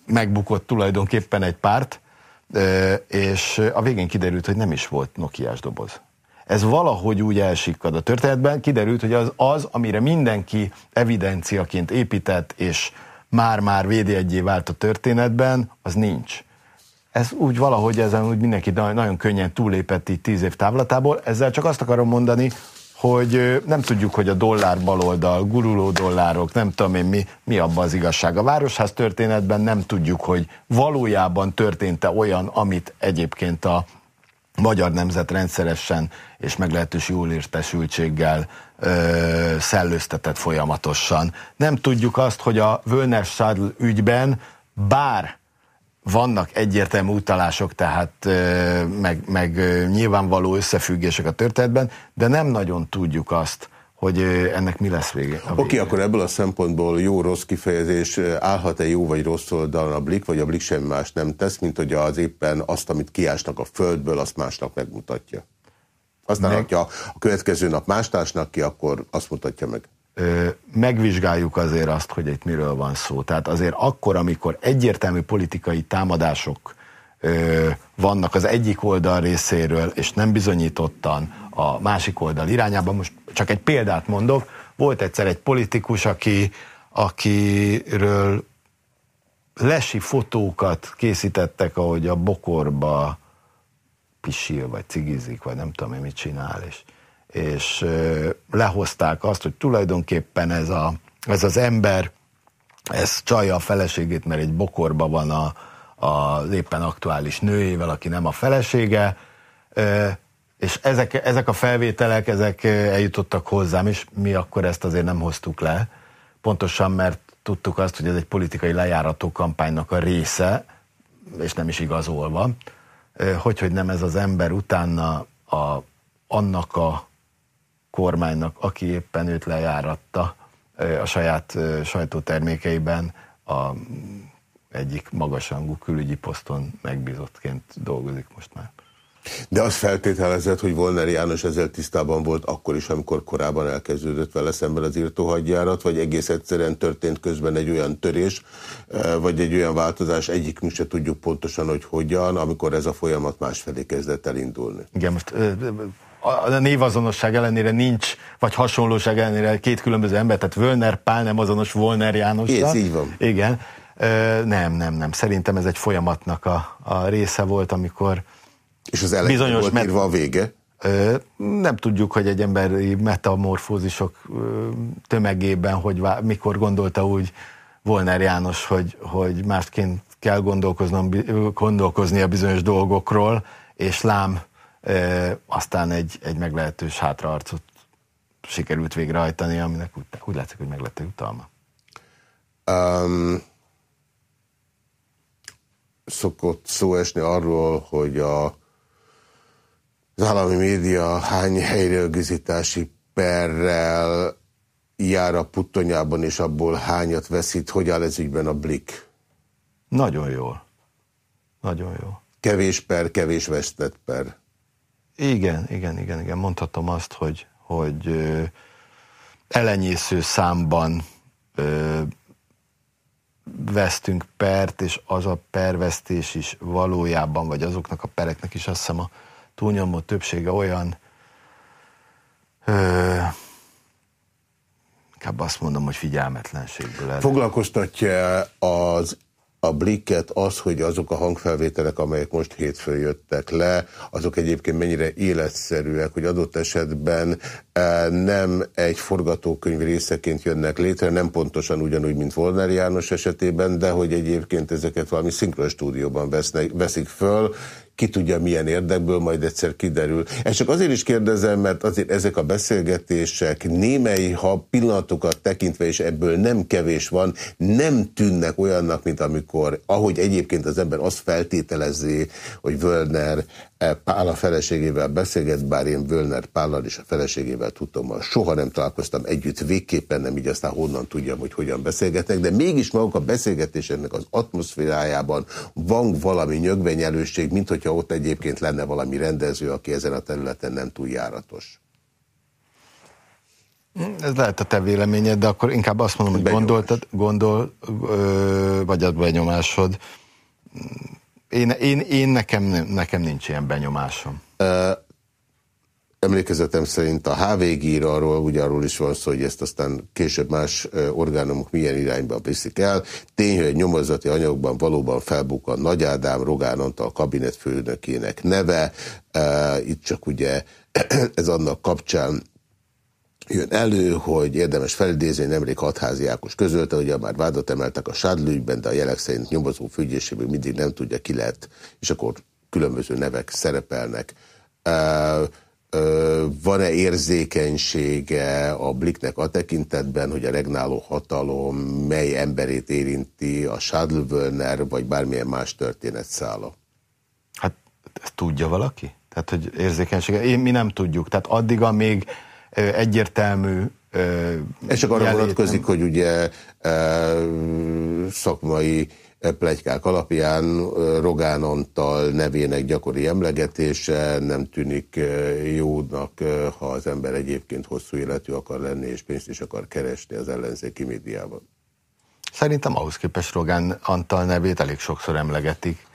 megbukott tulajdonképpen egy párt, és a végén kiderült, hogy nem is volt Nokiás doboz. Ez valahogy úgy elsikkad a történetben, kiderült, hogy az, az amire mindenki evidenciaként épített, és már-már védjegyé vált a történetben, az nincs. Ez úgy valahogy ezen úgy mindenki nagyon könnyen túlépett így tíz év távlatából. Ezzel csak azt akarom mondani, hogy nem tudjuk, hogy a dollár baloldal, guruló dollárok, nem tudom én mi, mi abban az igazság. A Városház történetben nem tudjuk, hogy valójában történt-e olyan, amit egyébként a magyar nemzet rendszeresen és meglehetős jól értesültséggel ö, szellőztetett folyamatosan. Nem tudjuk azt, hogy a Völner ügyben bár vannak egyértelmű utalások, tehát meg, meg nyilvánvaló összefüggések a történetben, de nem nagyon tudjuk azt, hogy ennek mi lesz vége. Oké, okay, akkor ebből a szempontból jó-rossz kifejezés, állhat-e jó vagy rossz oldalon a blik, vagy a blik semmi más nem tesz, mint hogy az éppen azt, amit kiásnak a földből, azt másnak megmutatja. Aztán, meg... hogyha a következő nap más társnak ki, akkor azt mutatja meg megvizsgáljuk azért azt, hogy itt miről van szó. Tehát azért akkor, amikor egyértelmű politikai támadások vannak az egyik oldal részéről, és nem bizonyítottan a másik oldal irányában, most csak egy példát mondok, volt egyszer egy politikus, aki, akiről lesi fotókat készítettek, ahogy a bokorba pisil, vagy cigizik, vagy nem tudom én mit csinál, és és lehozták azt, hogy tulajdonképpen ez, a, ez az ember, ez csalja a feleségét, mert egy bokorba van a, a éppen aktuális nőjével, aki nem a felesége. és ezek, ezek a felvételek, ezek eljutottak hozzám, és mi akkor ezt azért nem hoztuk le. Pontosan, mert tudtuk azt, hogy ez egy politikai lejárató kampánynak a része, és nem is igazolva. Hogy, hogy nem ez az ember utána a, annak a kormánynak, aki éppen őt lejáratta a saját sajtótermékeiben a egyik magasrangú külügyi poszton megbízottként dolgozik most már. De az feltételezett, hogy Volner János ezzel tisztában volt akkor is, amikor korábban elkezdődött vele szemben az írtóhagyjárat, vagy egész egyszerűen történt közben egy olyan törés, vagy egy olyan változás, egyik mi se tudjuk pontosan, hogy hogyan, amikor ez a folyamat másfelé kezdett elindulni. Igen, most a névazonosság ellenére nincs, vagy hasonlóság ellenére két különböző ember, tehát Völner Pál nem azonos Volner János. Ez így van. Igen. Nem, nem, nem. Szerintem ez egy folyamatnak a, a része volt, amikor és az elején bizonyos volt met- írva a vége? Nem tudjuk, hogy egy emberi metamorfózisok tömegében, hogy mikor gondolta úgy Volner János, hogy, hogy másként kell gondolkozni a bizonyos dolgokról, és lám aztán egy, egy meglehetős hátraarcot sikerült végrehajtani, aminek úgy, úgy látszik, hogy meglett a jutalma. Um, szokott szó esni arról, hogy a az állami média hány helyrögzítási perrel jár a puttonyában, és abból hányat veszít. Hogy áll ez ügyben a Blik? Nagyon jól. Nagyon jó. Kevés per, kevés vesztett per. Igen, igen, igen, igen. Mondhatom azt, hogy, hogy elenyésző számban ö, vesztünk pert, és az a pervesztés is valójában, vagy azoknak a pereknek is azt hiszem a túlnyomó többsége olyan, ö, inkább azt mondom, hogy figyelmetlenségből. El. Foglalkoztatja az a blikket az, hogy azok a hangfelvételek, amelyek most hétfőn jöttek le, azok egyébként mennyire életszerűek, hogy adott esetben e, nem egy forgatókönyv részeként jönnek létre, nem pontosan ugyanúgy, mint Volner János esetében, de hogy egyébként ezeket valami szinkron stúdióban vesznek, veszik föl, ki tudja milyen érdekből, majd egyszer kiderül. Ezt csak azért is kérdezem, mert azért ezek a beszélgetések némely, ha pillanatokat tekintve, és ebből nem kevés van, nem tűnnek olyannak, mint amikor, ahogy egyébként az ember azt feltételezi, hogy Völner Pál a feleségével beszélget, bár én Völner Pállal és a feleségével tudom, soha nem találkoztam együtt, végképpen nem így aztán honnan tudjam, hogy hogyan beszélgetnek, de mégis maguk a beszélgetésének az atmoszférájában van valami nyögvenyelőség, mint hogyha ott egyébként lenne valami rendező, aki ezen a területen nem túl járatos. Ez lehet a te véleményed, de akkor inkább azt mondom, hogy gondoltad, gondol, vagy a benyomásod, én, én, én nekem, nekem nincs ilyen benyomásom. Emlékezetem szerint a HVG ír arról, ugye arról is van szó, hogy ezt aztán később más orgánumok milyen irányba viszik el. Tény, hogy nyomozati anyagban valóban felbukkan Nagy Ádám, Rogán Antal kabinetfőnökének neve. Itt csak ugye ez annak kapcsán jön elő, hogy érdemes felidézni, nemrég hatházi Ákos közölte, hogy már vádat emeltek a sádlügyben, de a jelek szerint nyomozó fügyéséből mindig nem tudja ki lehet, és akkor különböző nevek szerepelnek. Van-e érzékenysége a Bliknek a tekintetben, hogy a regnáló hatalom mely emberét érinti a Schadl-Wörner, vagy bármilyen más történetszála? Hát ezt tudja valaki? Tehát, hogy érzékenysége? Én, mi nem tudjuk. Tehát addig, amíg egyértelmű Ez csak arra vonatkozik, hogy ugye szakmai plegykák alapján Rogán Antal nevének gyakori emlegetése nem tűnik jónak, ha az ember egyébként hosszú életű akar lenni, és pénzt is akar keresni az ellenzéki médiában. Szerintem ahhoz képest Rogán Antal nevét elég sokszor emlegetik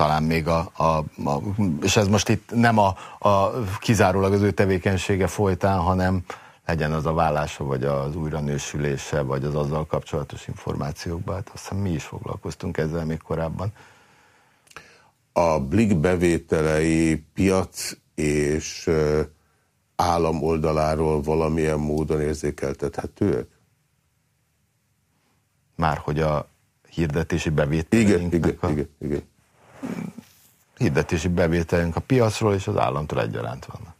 talán még a, a, a és ez most itt nem a, a kizárólag az ő tevékenysége folytán, hanem legyen az a vállása, vagy az újranősülése, vagy az azzal kapcsolatos információkban. Hát azt hiszem mi is foglalkoztunk ezzel még korábban. A Blik bevételei piac és állam oldaláról valamilyen módon érzékeltethetőek? Már hogy a hirdetési bevételeinknek igen, igen, a... igen, igen hirdetési bevételünk a piacról és az államtól egyaránt vannak.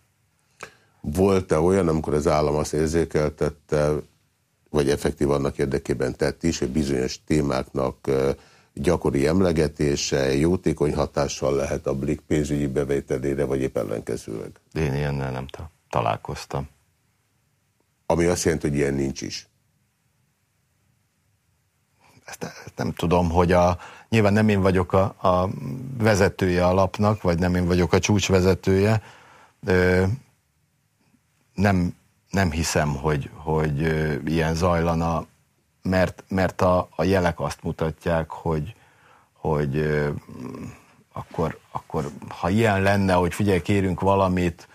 Volt-e olyan, amikor az állam azt érzékeltette, vagy effektív annak érdekében tett is, hogy bizonyos témáknak gyakori emlegetése jótékony hatással lehet a blik pénzügyi bevételére, vagy épp ellenkezőleg? Én ilyennel nem találkoztam. Ami azt jelenti, hogy ilyen nincs is. Ezt nem tudom, hogy a, nyilván nem én vagyok a, a vezetője a lapnak, vagy nem én vagyok a csúcsvezetője. Nem, nem hiszem, hogy, hogy ilyen zajlana, mert, mert a, a jelek azt mutatják, hogy, hogy akkor, akkor ha ilyen lenne, hogy figyelj, kérünk valamit,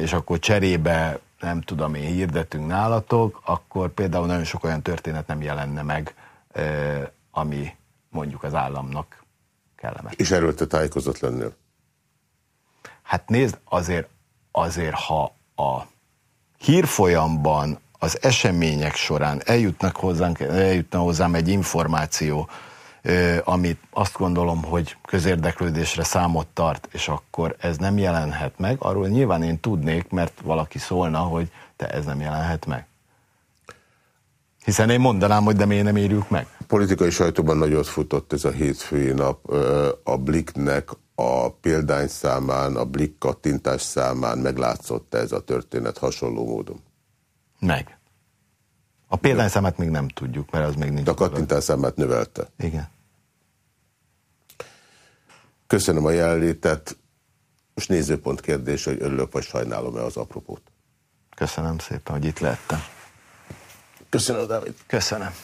és akkor cserébe nem tudom én, hirdetünk nálatok, akkor például nagyon sok olyan történet nem jelenne meg, ami mondjuk az államnak kellemet. És erről te tájékozott lennél? Hát nézd, azért, azért ha a hírfolyamban az események során eljutnak hozzánk, eljutna hozzám egy információ, amit azt gondolom, hogy közérdeklődésre számot tart, és akkor ez nem jelenhet meg, arról nyilván én tudnék, mert valaki szólna, hogy te ez nem jelenhet meg. Hiszen én mondanám, hogy de miért nem érjük meg. Politikai sajtóban nagyot futott ez a hétfői nap a Bliknek a példányszámán, a Blik kattintás számán meglátszott ez a történet hasonló módon? Meg. A példányszámát még nem tudjuk, mert az még nincs. De a kattintás számát növelte? Igen. Köszönöm a jelenlétet. Most nézőpont kérdés, hogy örülök vagy sajnálom-e az apropót. Köszönöm szépen, hogy itt lehettem. Köszönöm, Dávid. Köszönöm.